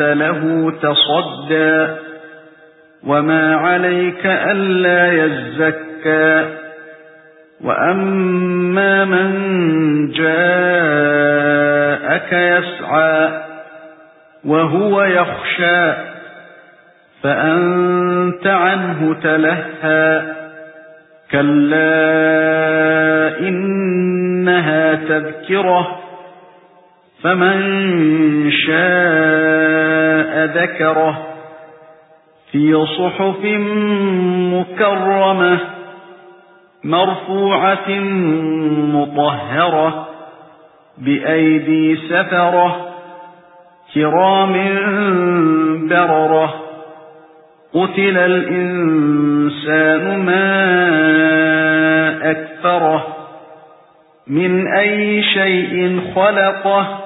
له تصدى وما عليك ألا يزكى وأما من جاءك يسعى وهو يخشى فأنت عنه تلهى كلا إنها تذكرة فمن شاء ذكره في صحف مكرمة مرفوعة مطهرة بأيدي سفرة كرام بررة قتل الإنسان ما أكفره من أي شيء خلقه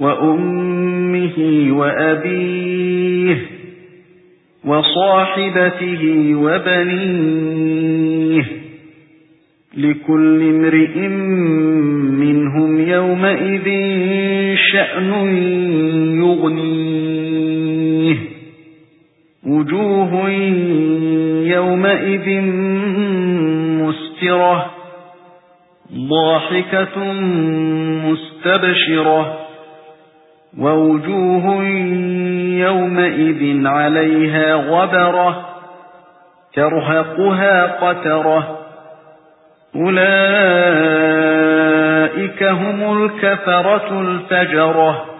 وأمه وأبيه وصاحبته وبنيه لكل امرئ منهم يومئذ شأن يغنيه وجوه يومئذ مسترة ضاحكة مستبشرة ووجوه يومئذ عليها غبرة ترهقها قترة. أولئك هم الكفرة الفجرة.